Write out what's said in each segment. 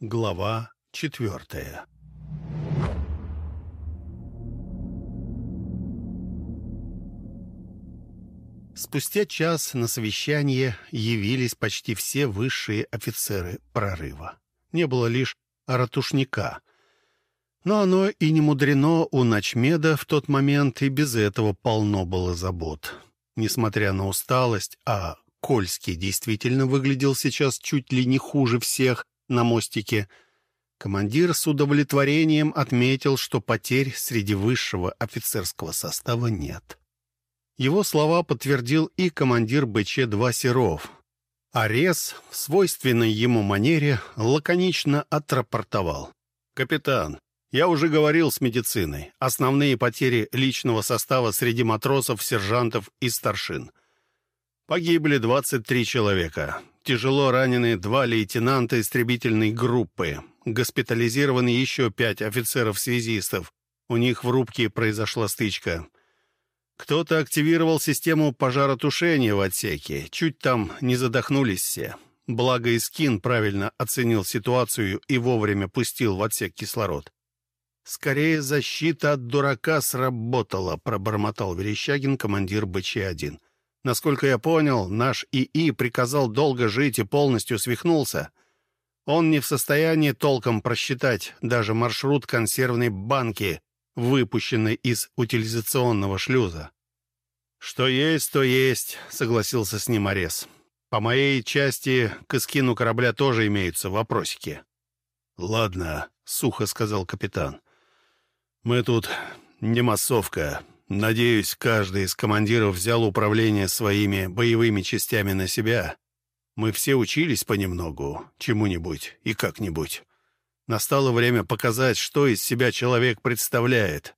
Глава четвертая Спустя час на совещание явились почти все высшие офицеры прорыва. Не было лишь ратушника. Но оно и не мудрено у Ночмеда в тот момент, и без этого полно было забот. Несмотря на усталость, а Кольский действительно выглядел сейчас чуть ли не хуже всех на мостике. Командир с удовлетворением отметил, что потерь среди высшего офицерского состава нет. Его слова подтвердил и командир БЧ-2 Серов. Арес в свойственной ему манере лаконично отрапортовал. «Капитан, я уже говорил с медициной. Основные потери личного состава среди матросов, сержантов и старшин. Погибли 23 человека. Тяжело ранены два лейтенанта истребительной группы. Госпитализированы еще пять офицеров-связистов. У них в рубке произошла стычка. Кто-то активировал систему пожаротушения в отсеке. Чуть там не задохнулись все. Благо Искин правильно оценил ситуацию и вовремя пустил в отсек кислород. «Скорее защита от дурака сработала», — пробормотал Верещагин, командир БЧ-1. Насколько я понял, наш ИИ приказал долго жить и полностью свихнулся. Он не в состоянии толком просчитать даже маршрут консервной банки, выпущенной из утилизационного шлюза. «Что есть, то есть», — согласился с ним Арес. «По моей части к эскину корабля тоже имеются вопросики». «Ладно», — сухо сказал капитан. «Мы тут не массовка. Надеюсь, каждый из командиров взял управление своими боевыми частями на себя. Мы все учились понемногу, чему-нибудь и как-нибудь. Настало время показать, что из себя человек представляет.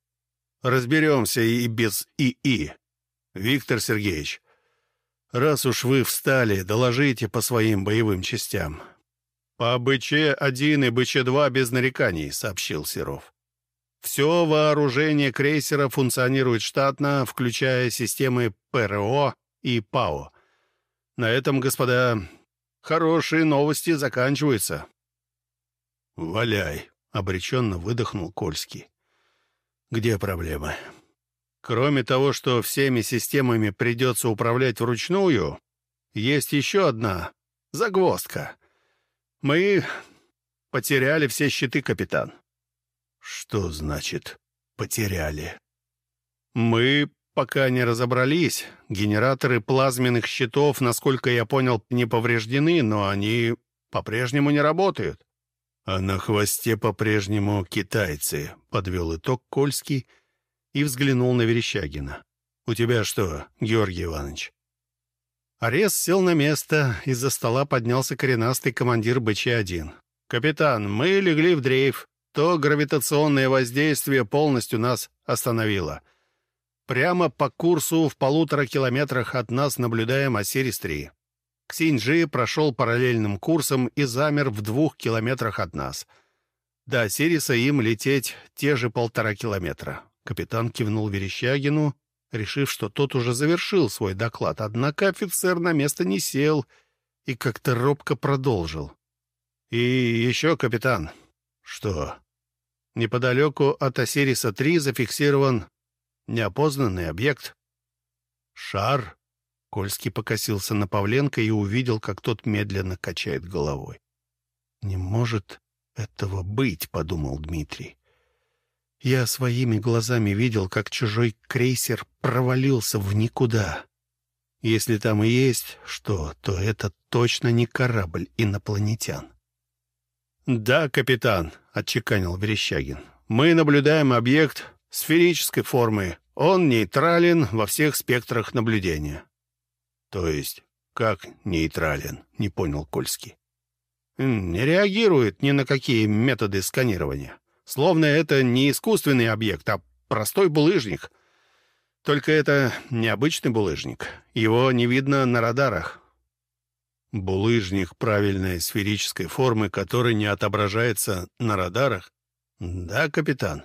Разберемся и без ИИ. Виктор Сергеевич, раз уж вы встали, доложите по своим боевым частям. «По БЧ-1 и БЧ-2 без нареканий», — сообщил Серов. Все вооружение крейсера функционирует штатно, включая системы ПРО и ПАО. На этом, господа, хорошие новости заканчиваются. «Валяй», — обреченно выдохнул Кольский. «Где проблемы?» «Кроме того, что всеми системами придется управлять вручную, есть еще одна загвоздка. Мы потеряли все щиты, капитан». «Что значит «потеряли»?» «Мы пока не разобрались. Генераторы плазменных щитов, насколько я понял, не повреждены, но они по-прежнему не работают». «А на хвосте по-прежнему китайцы», — подвел итог Кольский и взглянул на Верещагина. «У тебя что, Георгий Иванович?» Арес сел на место, из-за стола поднялся коренастый командир БЧ-1. «Капитан, мы легли в дрейф то гравитационное воздействие полностью нас остановило. Прямо по курсу в полутора километрах от нас наблюдаем Осирис-3. Ксинджи прошел параллельным курсом и замер в двух километрах от нас. До Осириса им лететь те же полтора километра. Капитан кивнул Верещагину, решив, что тот уже завершил свой доклад. Однако офицер на место не сел и как-то робко продолжил. «И еще, капитан, что? Неподалеку от Осириса-3 зафиксирован неопознанный объект. Шар. Кольский покосился на Павленко и увидел, как тот медленно качает головой. «Не может этого быть», — подумал Дмитрий. «Я своими глазами видел, как чужой крейсер провалился в никуда. Если там и есть что, то это точно не корабль инопланетян». «Да, капитан», — отчеканил Верещагин. «Мы наблюдаем объект сферической формы. Он нейтрален во всех спектрах наблюдения». «То есть как нейтрален?» — не понял Кольский. «Не реагирует ни на какие методы сканирования. Словно это не искусственный объект, а простой булыжник. Только это необычный булыжник. Его не видно на радарах. Булыжник правильной сферической формы, который не отображается на радарах? Да, капитан.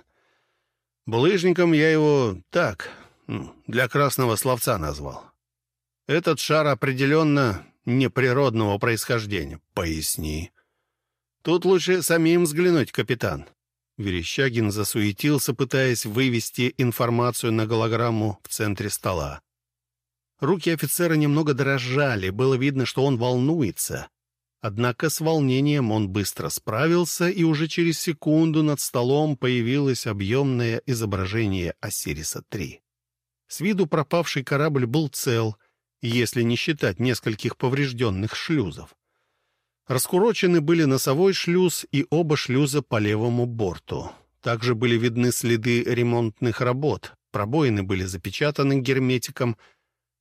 Булыжником я его так, для красного словца назвал. Этот шар определенно неприродного происхождения. Поясни. Тут лучше самим взглянуть, капитан». Верещагин засуетился, пытаясь вывести информацию на голограмму в центре стола. Руки офицера немного дрожали, было видно, что он волнуется. Однако с волнением он быстро справился, и уже через секунду над столом появилось объемное изображение Осириса-3. С виду пропавший корабль был цел, если не считать нескольких поврежденных шлюзов. Раскурочены были носовой шлюз и оба шлюза по левому борту. Также были видны следы ремонтных работ. Пробоины были запечатаны герметиком.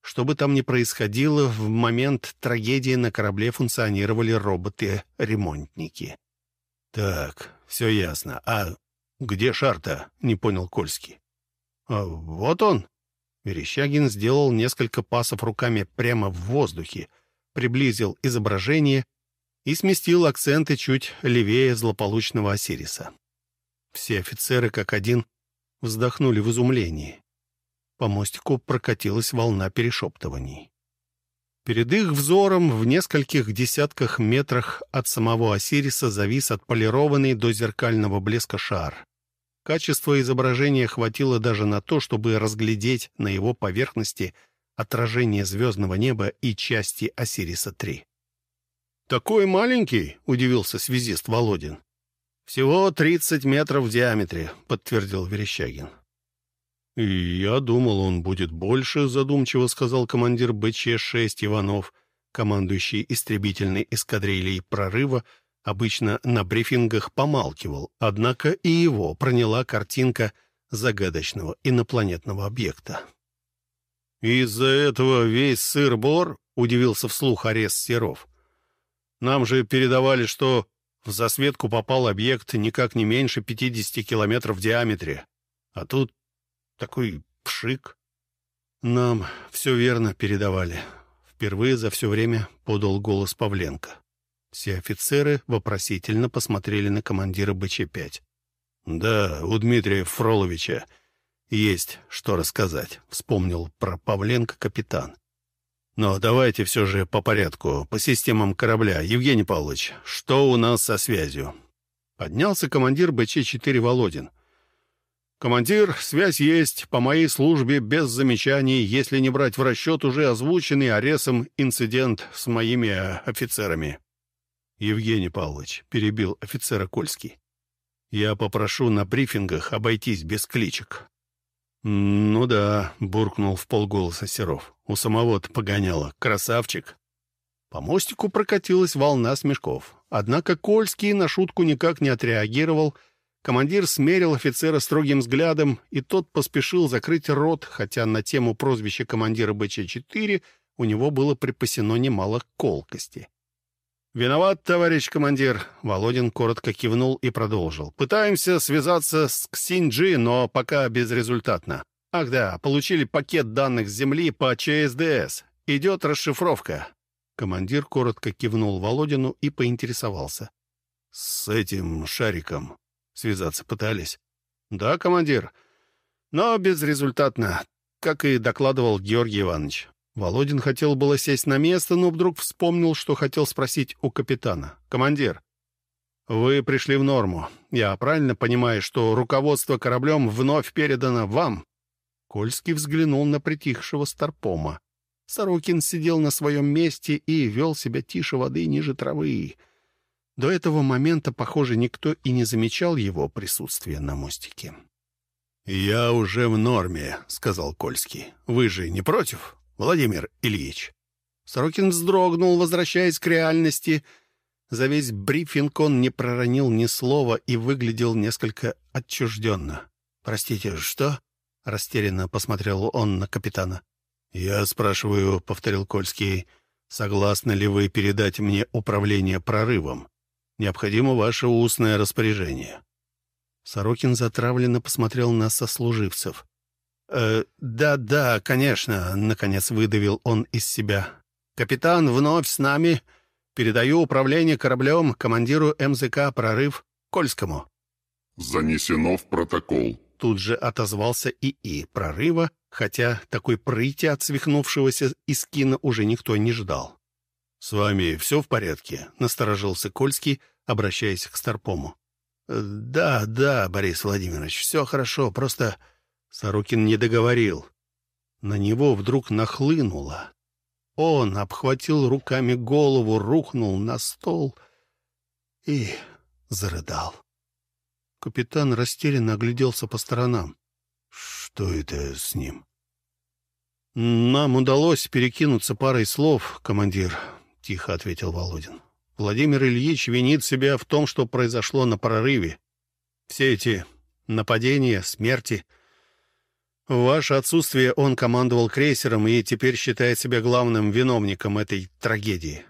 Что бы там ни происходило, в момент трагедии на корабле функционировали роботы-ремонтники. «Так, все ясно. А где Шарта?» — не понял Кольский. «А вот он». Верещагин сделал несколько пасов руками прямо в воздухе, приблизил изображение и сместил акценты чуть левее злополучного Осириса. Все офицеры, как один, вздохнули в изумлении. По мостику прокатилась волна перешептываний. Перед их взором в нескольких десятках метрах от самого Осириса завис отполированный до зеркального блеска шар. Качество изображения хватило даже на то, чтобы разглядеть на его поверхности отражение звездного неба и части Осириса-3. «Такой маленький?» — удивился связист Володин. «Всего 30 метров в диаметре», — подтвердил Верещагин. «И я думал, он будет больше», — задумчиво сказал командир БЧ-6 Иванов, командующий истребительной эскадрильей прорыва, обычно на брифингах помалкивал, однако и его проняла картинка загадочного инопланетного объекта. «Из-за этого весь сыр-бор?» — удивился вслух Арест Серов. Нам же передавали, что в засветку попал объект никак не меньше 50 километров в диаметре. А тут такой пшик. Нам все верно передавали. Впервые за все время подал голос Павленко. Все офицеры вопросительно посмотрели на командира БЧ-5. «Да, у Дмитрия Фроловича есть что рассказать», — вспомнил про Павленко капитан. Но давайте все же по порядку, по системам корабля. Евгений Павлович, что у нас со связью?» Поднялся командир БЧ-4 Володин. «Командир, связь есть, по моей службе, без замечаний, если не брать в расчет уже озвученный Аресом инцидент с моими э, офицерами». «Евгений Павлович», — перебил офицера Кольский, — «я попрошу на брифингах обойтись без кличек. «Ну да», — буркнул в полголоса Серов. «У самого-то погоняло. Красавчик». По мостику прокатилась волна смешков. Однако Кольский на шутку никак не отреагировал. Командир смерил офицера строгим взглядом, и тот поспешил закрыть рот, хотя на тему прозвища командира БЧ-4 у него было припасено немало колкости. «Виноват, товарищ командир», — Володин коротко кивнул и продолжил. «Пытаемся связаться с Ксинджи, но пока безрезультатно. Ах да, получили пакет данных с Земли по ЧСДС. Идет расшифровка». Командир коротко кивнул Володину и поинтересовался. «С этим шариком связаться пытались?» «Да, командир. Но безрезультатно, как и докладывал Георгий Иванович. Володин хотел было сесть на место, но вдруг вспомнил, что хотел спросить у капитана. «Командир, вы пришли в норму. Я правильно понимаю, что руководство кораблем вновь передано вам?» Кольский взглянул на притихшего Старпома. Сорокин сидел на своем месте и вел себя тише воды ниже травы. До этого момента, похоже, никто и не замечал его присутствия на мостике. «Я уже в норме», — сказал Кольский. «Вы же не против?» Владимир Ильич». Сорокин вздрогнул, возвращаясь к реальности. За весь брифинг он не проронил ни слова и выглядел несколько отчужденно. «Простите, что?» — растерянно посмотрел он на капитана. «Я спрашиваю», — повторил Кольский, — «согласны ли вы передать мне управление прорывом? Необходимо ваше устное распоряжение». Сорокин затравленно посмотрел на сослуживцев. «Э, «Да-да, конечно», — наконец выдавил он из себя. «Капитан вновь с нами. Передаю управление кораблем командиру МЗК «Прорыв» Кольскому». «Занесено в протокол». Тут же отозвался ИИ «Прорыва», хотя такой прыти от свихнувшегося Искина уже никто не ждал. «С вами все в порядке?» — насторожился Кольский, обращаясь к Старпому. «Да, да, Борис Владимирович, все хорошо, просто...» Сорокин не договорил. На него вдруг нахлынуло. Он обхватил руками голову, рухнул на стол и зарыдал. Капитан растерянно огляделся по сторонам. «Что это с ним?» «Нам удалось перекинуться парой слов, командир», — тихо ответил Володин. «Владимир Ильич винит себя в том, что произошло на прорыве. Все эти нападения, смерти. В ваше отсутствие он командовал крейсером и теперь считает себя главным виновником этой трагедии».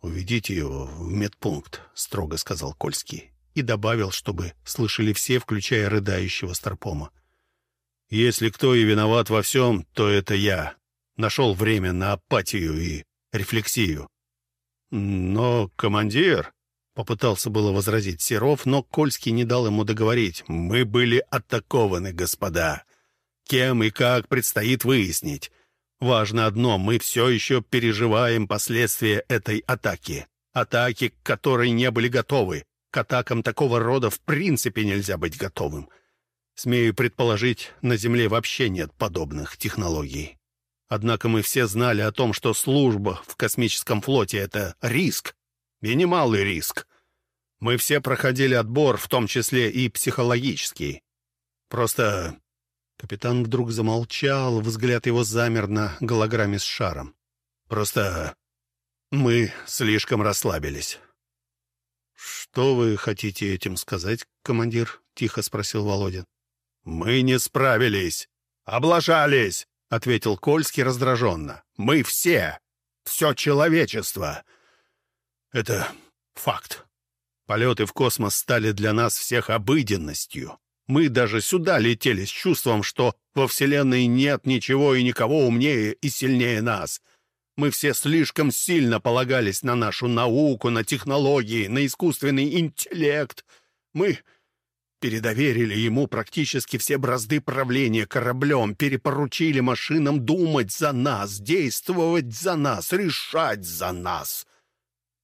«Уведите его в медпункт», — строго сказал Кольский и добавил, чтобы слышали все, включая рыдающего Старпома. Если кто и виноват во всем, то это я. Нашел время на апатию и рефлексию. Но командир... Попытался было возразить Серов, но Кольский не дал ему договорить. «Мы были атакованы, господа. Кем и как предстоит выяснить. Важно одно, мы все еще переживаем последствия этой атаки. Атаки, к которой не были готовы. К атакам такого рода в принципе нельзя быть готовым. Смею предположить, на Земле вообще нет подобных технологий. Однако мы все знали о том, что служба в космическом флоте — это риск, и риск. Мы все проходили отбор, в том числе и психологический. Просто капитан вдруг замолчал, взгляд его замер на голограмме с шаром. Просто мы слишком расслабились. «Что вы хотите этим сказать, командир?» — тихо спросил Володин. «Мы не справились. Облажались», — ответил Кольский раздраженно. «Мы все. Все человечество. Это факт. Полеты в космос стали для нас всех обыденностью. Мы даже сюда летели с чувством, что во Вселенной нет ничего и никого умнее и сильнее нас. Мы все слишком сильно полагались на нашу науку, на технологии, на искусственный интеллект. Мы Передоверили ему практически все бразды правления кораблем, перепоручили машинам думать за нас, действовать за нас, решать за нас.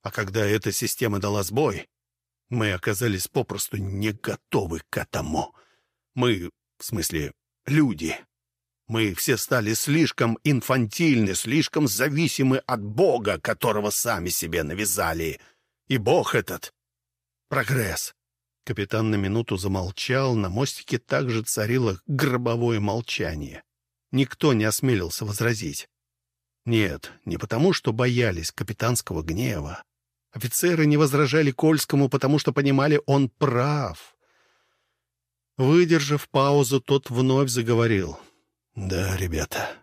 А когда эта система дала сбой, мы оказались попросту не готовы к этому. Мы, в смысле, люди. Мы все стали слишком инфантильны, слишком зависимы от Бога, которого сами себе навязали. И Бог этот — прогресс. Капитан на минуту замолчал, на мостике также царило гробовое молчание. Никто не осмелился возразить. Нет, не потому, что боялись капитанского гнева. Офицеры не возражали Кольскому, потому что понимали, он прав. Выдержав паузу, тот вновь заговорил. «Да, ребята,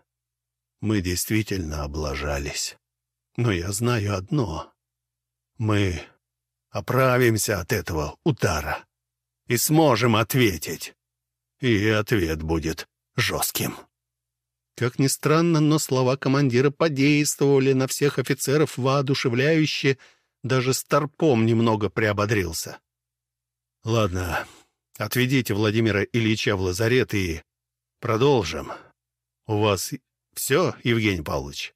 мы действительно облажались. Но я знаю одно. Мы оправимся от этого удара и сможем ответить. И ответ будет жестким. Как ни странно, но слова командира подействовали на всех офицеров воодушевляюще, даже Старпом немного приободрился. «Ладно, отведите Владимира Ильича в лазарет и продолжим. У вас все, Евгений Павлович?»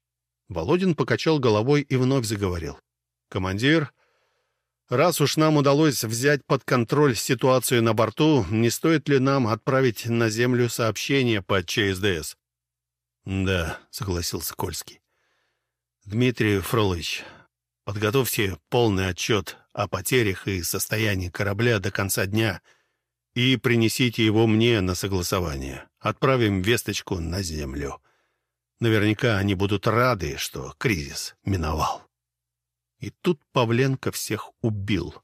Володин покачал головой и вновь заговорил. «Командир, Раз уж нам удалось взять под контроль ситуацию на борту, не стоит ли нам отправить на Землю сообщение по ЧСДС? Да, согласился Кольский. Дмитрий Фролович, подготовьте полный отчет о потерях и состоянии корабля до конца дня и принесите его мне на согласование. Отправим весточку на Землю. Наверняка они будут рады, что кризис миновал. И тут Павленко всех убил.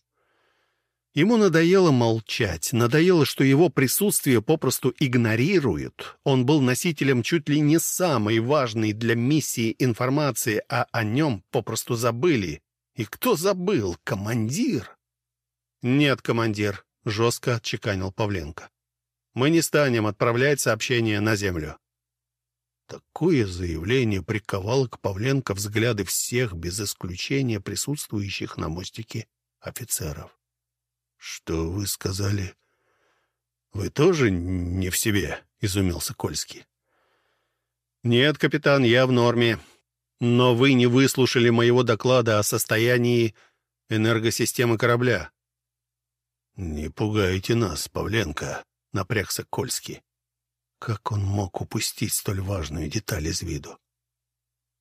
Ему надоело молчать, надоело, что его присутствие попросту игнорируют. Он был носителем чуть ли не самой важной для миссии информации, а о нем попросту забыли. И кто забыл? Командир? «Нет, командир», — жестко отчеканил Павленко. «Мы не станем отправлять сообщение на землю. Такое заявление приковало к Павленко взгляды всех, без исключения присутствующих на мостике офицеров. — Что вы сказали? — Вы тоже не в себе? — изумился Кольский. — Нет, капитан, я в норме. Но вы не выслушали моего доклада о состоянии энергосистемы корабля. «Не пугайте нас, Павленко», — напрягся Кольский. Как он мог упустить столь важную деталь из виду?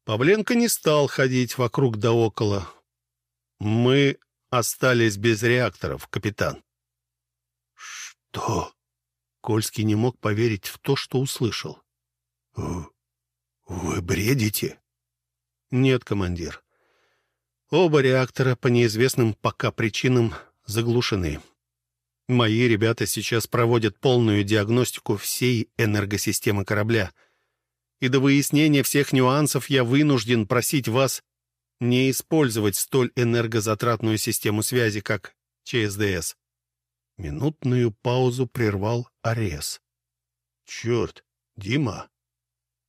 Павленко не стал ходить вокруг да около. «Мы остались без реакторов, капитан». «Что?» Кольский не мог поверить в то, что услышал. «Вы бредите?» «Нет, командир. Оба реактора по неизвестным пока причинам заглушены. Мои ребята сейчас проводят полную диагностику всей энергосистемы корабля. И до выяснения всех нюансов я вынужден просить вас не использовать столь энергозатратную систему связи, как ЧСДС. Минутную паузу прервал Арес. «Черт, Дима,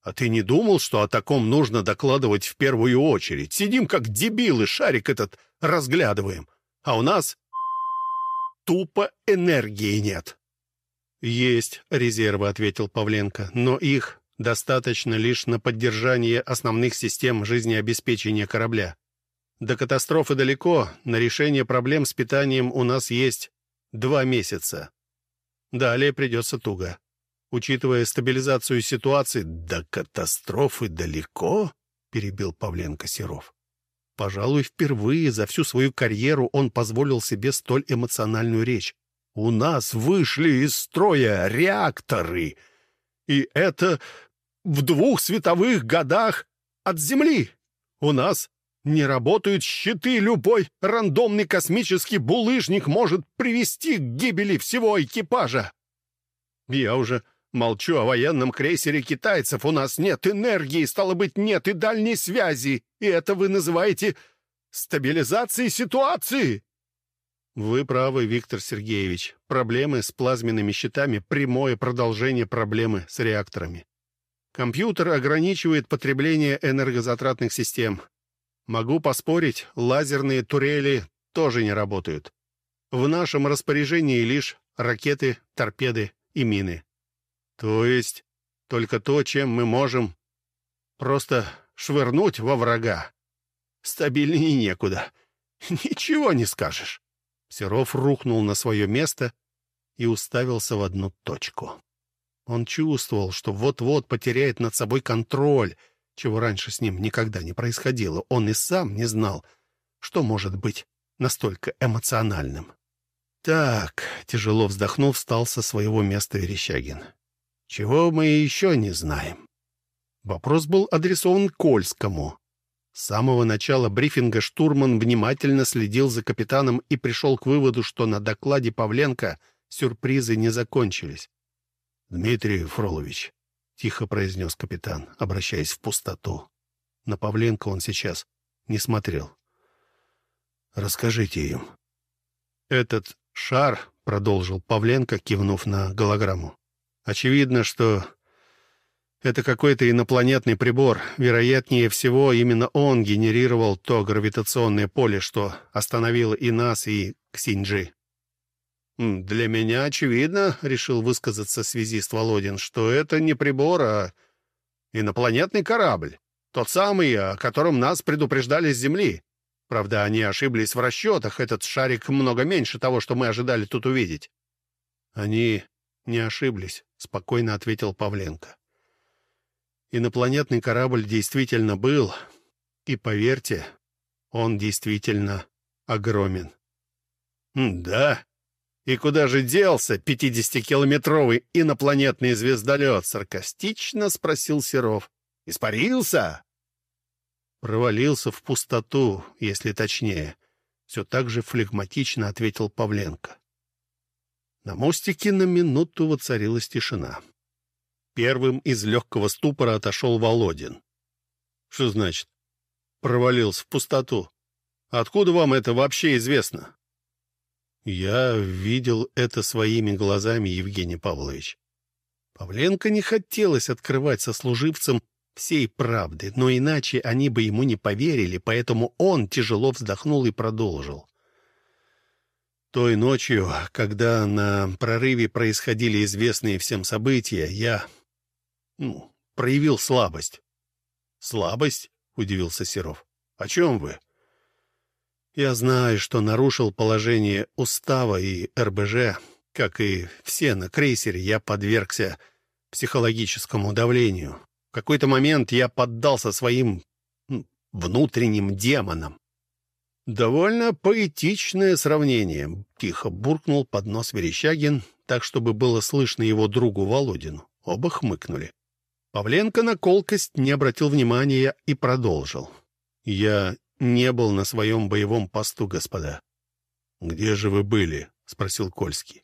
а ты не думал, что о таком нужно докладывать в первую очередь? Сидим как дебилы, шарик этот разглядываем. А у нас тупо энергии нет. «Есть резервы», — ответил Павленко, «но их достаточно лишь на поддержание основных систем жизнеобеспечения корабля. До катастрофы далеко, на решение проблем с питанием у нас есть два месяца. Далее придется туго. Учитывая стабилизацию ситуации, до катастрофы далеко, перебил Павленко Серов. Пожалуй, впервые за всю свою карьеру он позволил себе столь эмоциональную речь. «У нас вышли из строя реакторы, и это в двух световых годах от Земли. У нас не работают щиты, любой рандомный космический булыжник может привести к гибели всего экипажа. Я уже Молчу о военном крейсере китайцев. У нас нет энергии, стало быть, нет и дальней связи. И это вы называете стабилизацией ситуации?» «Вы правы, Виктор Сергеевич. Проблемы с плазменными щитами — прямое продолжение проблемы с реакторами. Компьютер ограничивает потребление энергозатратных систем. Могу поспорить, лазерные турели тоже не работают. В нашем распоряжении лишь ракеты, торпеды и мины. То есть только то, чем мы можем просто швырнуть во врага. Стабильнее некуда. Ничего не скажешь. Серов рухнул на свое место и уставился в одну точку. Он чувствовал, что вот-вот потеряет над собой контроль, чего раньше с ним никогда не происходило. Он и сам не знал, что может быть настолько эмоциональным. «Так», — тяжело вздохнув, встал со своего места Верещагин. Чего мы еще не знаем? Вопрос был адресован Кольскому. С самого начала брифинга штурман внимательно следил за капитаном и пришел к выводу, что на докладе Павленко сюрпризы не закончились. «Дмитрий Фролович», — тихо произнес капитан, обращаясь в пустоту. На Павленко он сейчас не смотрел. «Расскажите им». «Этот шар», — продолжил Павленко, кивнув на голограмму, Очевидно, что это какой-то инопланетный прибор. Вероятнее всего, именно он генерировал то гравитационное поле, что остановило и нас, и Ксинджи. «Для меня очевидно», — решил высказаться связист Володин, «что это не прибор, а инопланетный корабль. Тот самый, о котором нас предупреждали с Земли. Правда, они ошиблись в расчетах. Этот шарик много меньше того, что мы ожидали тут увидеть». «Они не ошиблись», — спокойно ответил Павленко. «Инопланетный корабль действительно был, и, поверьте, он действительно огромен». «Да? И куда же делся пятидесятикилометровый инопланетный звездолет?» — саркастично спросил Серов. «Испарился?» «Провалился в пустоту, если точнее», — все так же флегматично ответил Павленко. На мостике на минуту воцарилась тишина. Первым из легкого ступора отошел Володин. «Что значит? Провалился в пустоту. Откуда вам это вообще известно?» «Я видел это своими глазами, Евгений Павлович». Павленко не хотелось открывать сослуживцам всей правды, но иначе они бы ему не поверили, поэтому он тяжело вздохнул и продолжил. Той ночью, когда на прорыве происходили известные всем события, я ну, проявил слабость. «Слабость?» — удивился Серов. «О чем вы?» Я знаю, что нарушил положение устава и РБЖ, как и все на крейсере, я подвергся психологическому давлению. В какой-то момент я поддался своим внутренним демонам. «Довольно поэтичное сравнение», — тихо буркнул под нос Верещагин, так, чтобы было слышно его другу Володину. Оба хмыкнули. Павленко на колкость не обратил внимания и продолжил. «Я не был на своем боевом посту, господа. — Где же вы были? — спросил Кольский.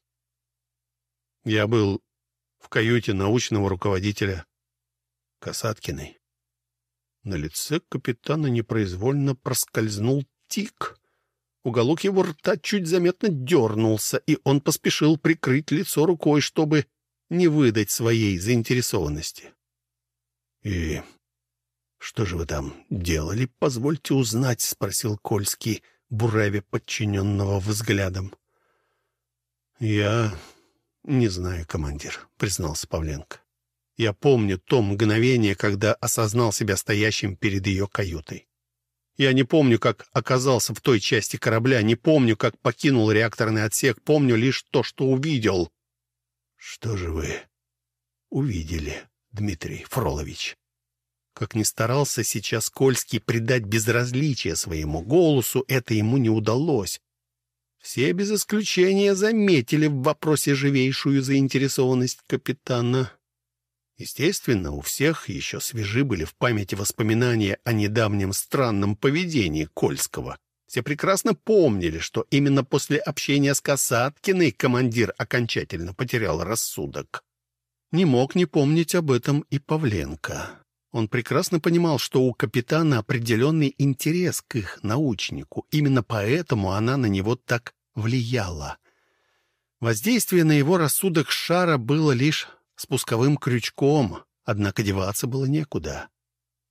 — Я был в каюте научного руководителя Касаткиной. На лице капитана непроизвольно проскользнул тик. Уголок его рта чуть заметно дернулся, и он поспешил прикрыть лицо рукой, чтобы не выдать своей заинтересованности. — И «Что же вы там делали, позвольте узнать?» — спросил Кольский, буравя подчиненного взглядом. «Я не знаю, командир», — признался Павленко. «Я помню то мгновение, когда осознал себя стоящим перед ее каютой. Я не помню, как оказался в той части корабля, не помню, как покинул реакторный отсек, помню лишь то, что увидел». «Что же вы увидели, Дмитрий Фролович?» Как ни старался сейчас Кольский придать безразличие своему голосу, это ему не удалось. Все без исключения заметили в вопросе живейшую заинтересованность капитана. Естественно, у всех еще свежи были в памяти воспоминания о недавнем странном поведении Кольского. Все прекрасно помнили, что именно после общения с Касаткиной командир окончательно потерял рассудок. Не мог не помнить об этом и Павленко. Он прекрасно понимал, что у капитана определенный интерес к их научнику. Именно поэтому она на него так влияла. Воздействие на его рассудок шара было лишь спусковым крючком, однако деваться было некуда.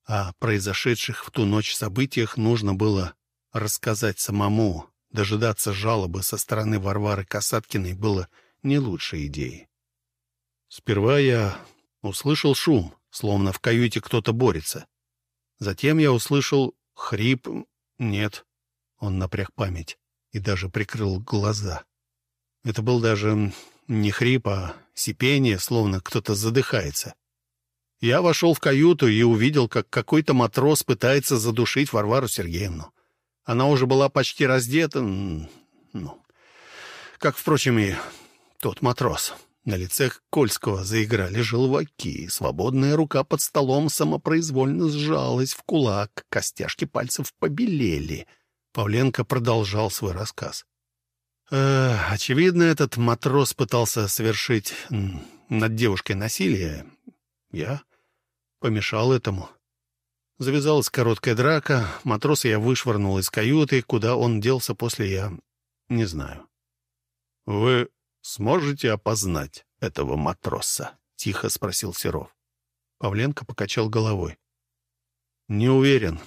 О произошедших в ту ночь событиях нужно было рассказать самому. Дожидаться жалобы со стороны Варвары Касаткиной было не лучшей идеей. Сперва я услышал шум словно в каюте кто-то борется. Затем я услышал хрип. Нет, он напряг память и даже прикрыл глаза. Это был даже не хрип, а сипение, словно кто-то задыхается. Я вошел в каюту и увидел, как какой-то матрос пытается задушить Варвару Сергеевну. Она уже была почти раздета, ну, как, впрочем, и тот матрос. На лице Кольского заиграли желваки. Свободная рука под столом самопроизвольно сжалась в кулак. Костяшки пальцев побелели. Павленко продолжал свой рассказ. Э, очевидно, этот матрос пытался совершить над девушкой насилие. Я помешал этому. Завязалась короткая драка. Матроса я вышвырнул из каюты. Куда он делся после, я не знаю. — Вы сможете опознать этого матроса?» — тихо спросил Серов. Павленко покачал головой. «Не уверен.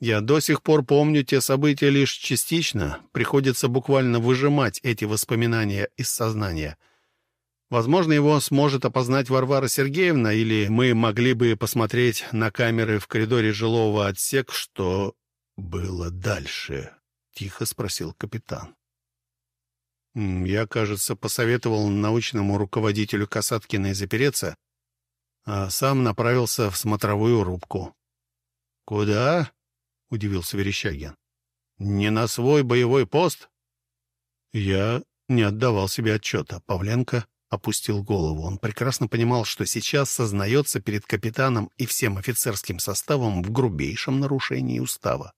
Я до сих пор помню те события лишь частично. Приходится буквально выжимать эти воспоминания из сознания. Возможно, его сможет опознать Варвара Сергеевна, или мы могли бы посмотреть на камеры в коридоре жилого отсека, что было дальше?» — тихо спросил капитан. Я, кажется, посоветовал научному руководителю Касаткиной запереться, а сам направился в смотровую рубку. «Куда?» — удивился Верещагин. «Не на свой боевой пост?» Я не отдавал себе отчета. Павленко опустил голову. Он прекрасно понимал, что сейчас сознается перед капитаном и всем офицерским составом в грубейшем нарушении устава.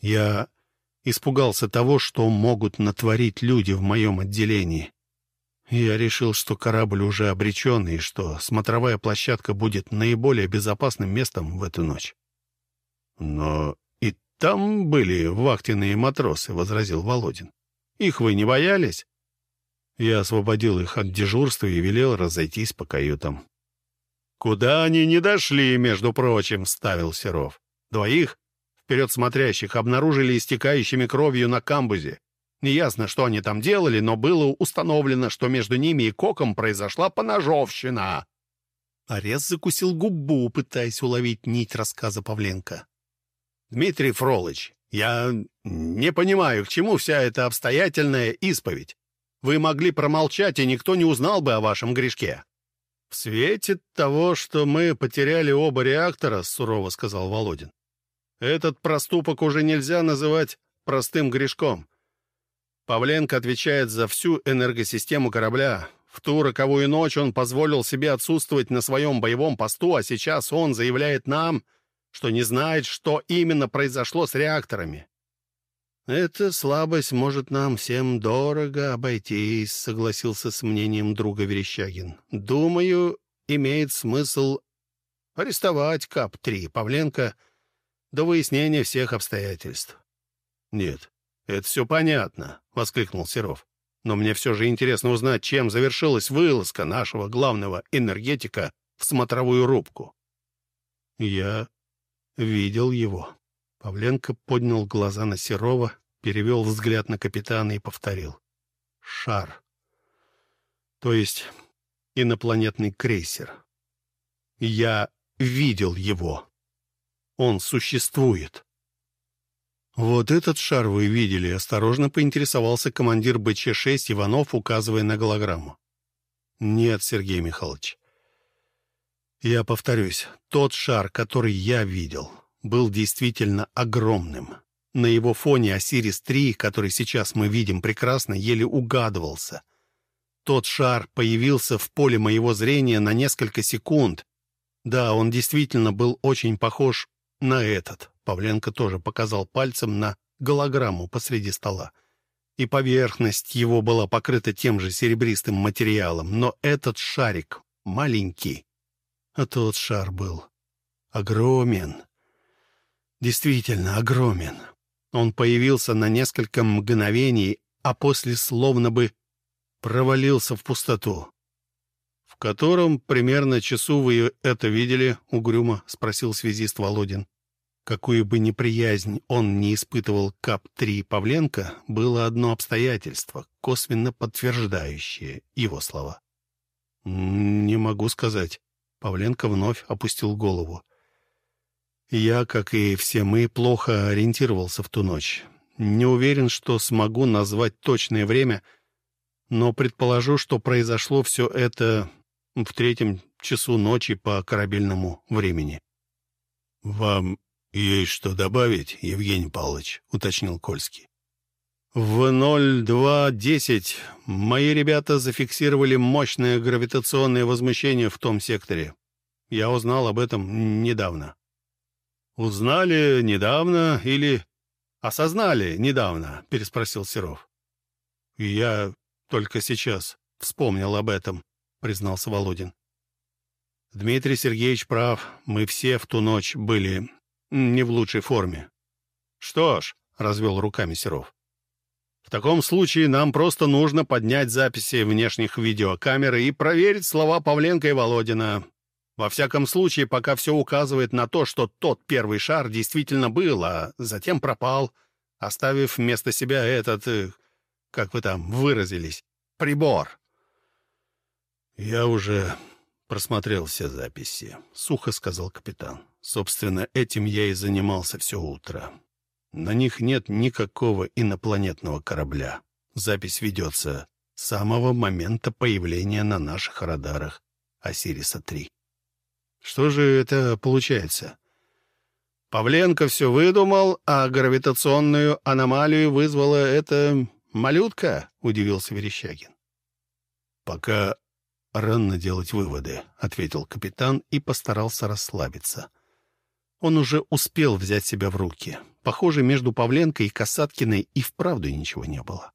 Я Испугался того, что могут натворить люди в моем отделении. Я решил, что корабль уже обречен, и что смотровая площадка будет наиболее безопасным местом в эту ночь. Но там были вахтенные матросы, — возразил Володин. Их вы не боялись? Я освободил их от дежурства и велел разойтись по каютам. «Куда они не дошли, между прочим», — вставил Серов. «Двоих вперед смотрящих обнаружили истекающими кровью на камбузе. Неясно, что они там делали, но было установлено, что между ними и Коком произошла поножовщина. Арес закусил губу, пытаясь уловить нить рассказа Павленко. «Дмитрий Фролыч, Я не понимаю, к чему вся эта обстоятельная исповедь. Вы могли промолчать, и никто не узнал бы о вашем грешке». «В свете того, что мы потеряли оба реактора», — сурово сказал Володин, «этот проступок уже нельзя называть простым грешком. Павленко отвечает за всю энергосистему корабля. В ту роковую ночь он позволил себе отсутствовать на своем боевом посту, а сейчас он заявляет нам, что не знает, что именно произошло с реакторами. «Эта слабость может нам всем дорого обойтись», — согласился с мнением друга Верещагин. «Думаю, имеет смысл арестовать КАП-3 Павленко до выяснения всех обстоятельств». «Нет, это все понятно», — воскликнул Серов. «Но мне все же интересно узнать, чем завершилась вылазка нашего главного энергетика в смотровую рубку». «Я видел его», Павленко поднял глаза на Серова, перевел взгляд на капитана и повторил. «Шар. То есть инопланетный крейсер. Я видел его. Он существует». «Вот этот шар вы видели», — осторожно поинтересовался командир БЧ-6 Иванов, указывая на голограмму. «Нет, Сергей Михайлович. Я повторюсь, тот шар, который я видел, был действительно огромным. На его фоне Осирис-3, который сейчас мы видим прекрасно, еле угадывался. Тот шар появился в поле моего зрения на несколько секунд. Да, он действительно был очень похож на этот. Павленко тоже показал пальцем на голограмму посреди стола. И поверхность его была покрыта тем же серебристым материалом, но этот шарик маленький, а тот шар был огромен действительно огромен. Он появился на несколько мгновений, а после словно бы провалился в пустоту. «В котором примерно часу вы это видели?» — угрюмо спросил связист Володин. Какую бы неприязнь он не испытывал КАП-3 Павленко, было одно обстоятельство, косвенно подтверждающее его слова. «Не могу сказать». Павленко вновь опустил голову. Я, как и все мы, плохо ориентировался в ту ночь. Не уверен, что смогу назвать точное время, но предположу, что произошло все это в третьем часу ночи по корабельному времени. — Вам есть что добавить, Евгений Павлович? — уточнил Кольский. В 02.10 мои ребята зафиксировали мощное гравитационное возмущение в том секторе. Я узнал об этом недавно. «Узнали недавно или осознали недавно?» — переспросил Серов. «Я только сейчас вспомнил об этом», — признался Володин. «Дмитрий Сергеевич прав. Мы все в ту ночь были не в лучшей форме». «Что ж», — развел руками Серов, «в таком случае нам просто нужно поднять записи внешних видеокамер и проверить слова Павленко и Володина. Во всяком случае, пока все указывает на то, что тот первый шар действительно был, а затем пропал, оставив вместо себя этот, э, как вы там выразились, прибор. «Я уже просмотрел все записи», — сухо сказал капитан. «Собственно, этим я и занимался все утро. На них нет никакого инопланетного корабля. Запись ведется с самого момента появления на наших радарах Осириса-3. Что же это получается? Павленко все выдумал, а гравитационную аномалию вызвала эта малютка, удивился Верещагин. Пока рано делать выводы, ответил капитан и постарался расслабиться. Он уже успел взять себя в руки. Похоже, между Павленко и Касаткиной и вправду ничего не было.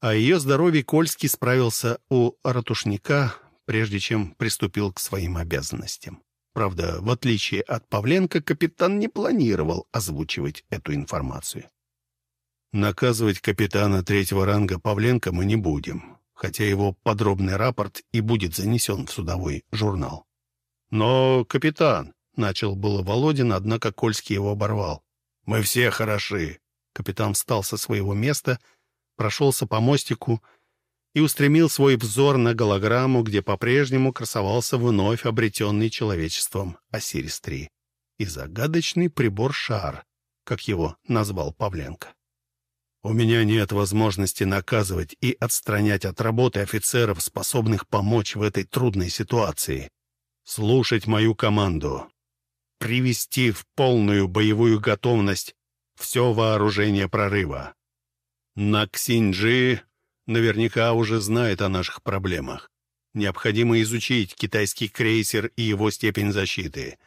А ее здоровье Кольский справился у ратушника, прежде чем приступил к своим обязанностям. Правда, в отличие от Павленко, капитан не планировал озвучивать эту информацию. Наказывать капитана третьего ранга Павленко мы не будем, хотя его подробный рапорт и будет занесен в судовой журнал. Но капитан, — начал было Володин, однако Кольский его оборвал. «Мы все хороши». Капитан встал со своего места, прошелся по мостику и устремил свой взор на голограмму, где по-прежнему красовался вновь обретенный человечеством Осирис-3 и загадочный прибор-шар, как его назвал Павленко. У меня нет возможности наказывать и отстранять от работы офицеров, способных помочь в этой трудной ситуации. Слушать мою команду. Привести в полную боевую готовность все вооружение прорыва. На Ксинджи наверняка уже знает о наших проблемах. Необходимо изучить китайский крейсер и его степень защиты.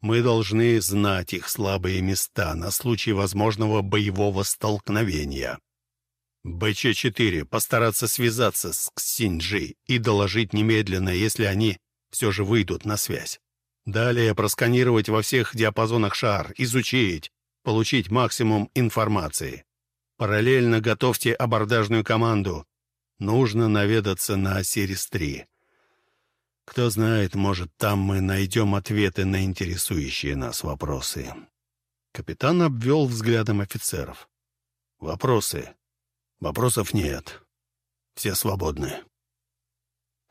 Мы должны знать их слабые места на случай возможного боевого столкновения. БЧ-4 постараться связаться с Ксинджи и доложить немедленно, если они все же выйдут на связь. Далее просканировать во всех диапазонах шар, изучить, получить максимум информации. Параллельно готовьте абордажную команду. Нужно наведаться на Осирис-3. Кто знает, может, там мы найдем ответы на интересующие нас вопросы. Капитан обвел взглядом офицеров. Вопросы? Вопросов нет. Все свободны.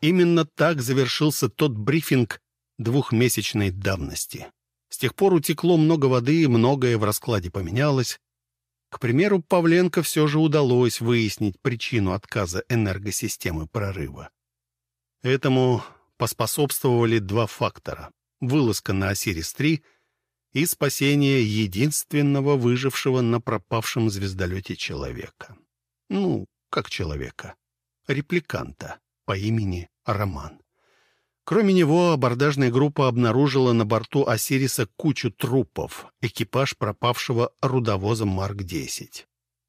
Именно так завершился тот брифинг двухмесячной давности. С тех пор утекло много воды, многое в раскладе поменялось. К примеру, Павленко все же удалось выяснить причину отказа энергосистемы прорыва. Этому поспособствовали два фактора — вылазка на Осирис-3 и спасение единственного выжившего на пропавшем звездолете человека. Ну, как человека. Репликанта по имени Роман. Кроме него, абордажная группа обнаружила на борту «Осириса» кучу трупов, экипаж пропавшего рудовоза Марк-10.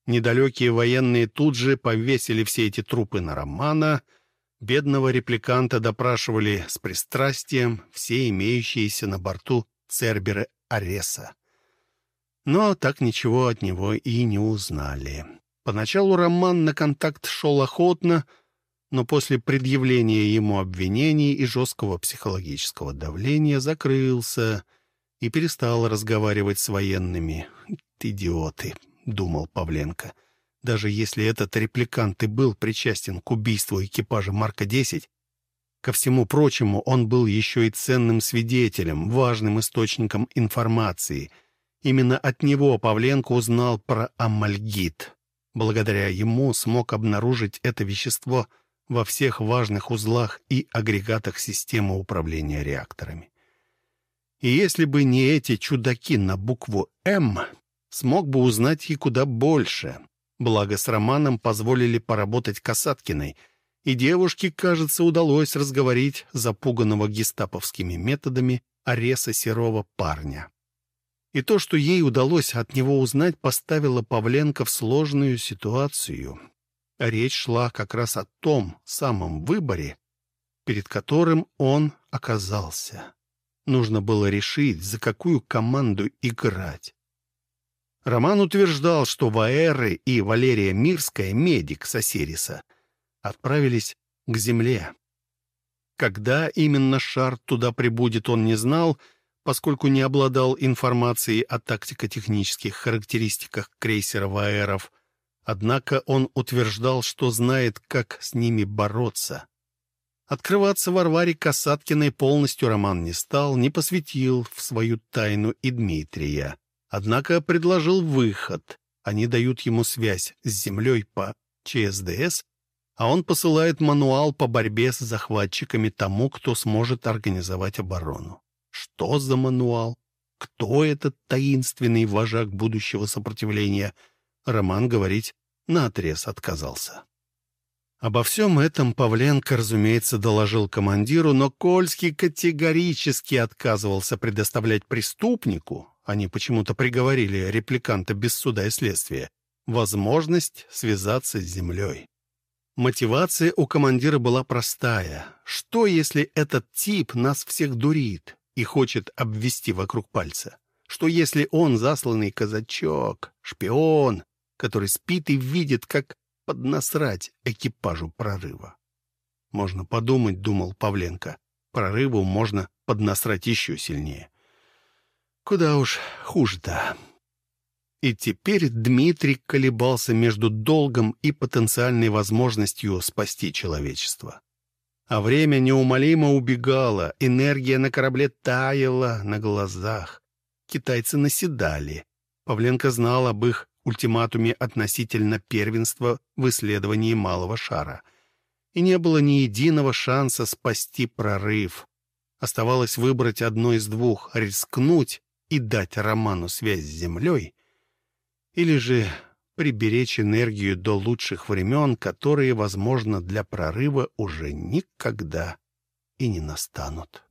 Недалекие военные тут же повесили все эти трупы на Романа — Бедного репликанта допрашивали с пристрастием все имеющиеся на борту Церберы Ареса. Но так ничего от него и не узнали. Поначалу Роман на контакт шел охотно, но после предъявления ему обвинений и жесткого психологического давления закрылся и перестал разговаривать с военными. «Идиоты», — думал Павленко. — даже если этот репликант и был причастен к убийству экипажа Марка-10, ко всему прочему он был еще и ценным свидетелем, важным источником информации. Именно от него Павленко узнал про амальгит. Благодаря ему смог обнаружить это вещество во всех важных узлах и агрегатах системы управления реакторами. И если бы не эти чудаки на букву «М», смог бы узнать и куда больше. Благо, с Романом позволили поработать Касаткиной, и девушке, кажется, удалось разговорить запуганного гестаповскими методами Ареса Серова парня. И то, что ей удалось от него узнать, поставило Павленко в сложную ситуацию. Речь шла как раз о том самом выборе, перед которым он оказался. Нужно было решить, за какую команду играть. Роман утверждал, что Ваэры и Валерия Мирская, медик Сосериса, отправились к Земле. Когда именно шар туда прибудет, он не знал, поскольку не обладал информацией о тактико-технических характеристиках крейсера Ваэров. Однако он утверждал, что знает, как с ними бороться. Открываться Варваре Касаткиной полностью Роман не стал, не посвятил в свою тайну и Дмитрия. Однако предложил выход. Они дают ему связь с землей по ЧСДС, а он посылает мануал по борьбе с захватчиками тому, кто сможет организовать оборону. Что за мануал? Кто этот таинственный вожак будущего сопротивления? Роман говорить наотрез отказался. Обо всем этом Павленко, разумеется, доложил командиру, но Кольский категорически отказывался предоставлять преступнику, они почему-то приговорили репликанта без суда и следствия, возможность связаться с землей. Мотивация у командира была простая. Что, если этот тип нас всех дурит и хочет обвести вокруг пальца? Что, если он засланный казачок, шпион, который спит и видит, как поднасрать экипажу прорыва? Можно подумать, думал Павленко, прорыву можно поднасрать еще сильнее. Куда уж хуже-то. И теперь Дмитрий колебался между долгом и потенциальной возможностью спасти человечество. А время неумолимо убегало, энергия на корабле таяла на глазах. Китайцы наседали. Павленко знал об их ультиматуме относительно первенства в исследовании малого шара. И не было ни единого шанса спасти прорыв. Оставалось выбрать одно из двух — рискнуть и дать Роману связь с Землей, или же приберечь энергию до лучших времен, которые, возможно, для прорыва уже никогда и не настанут.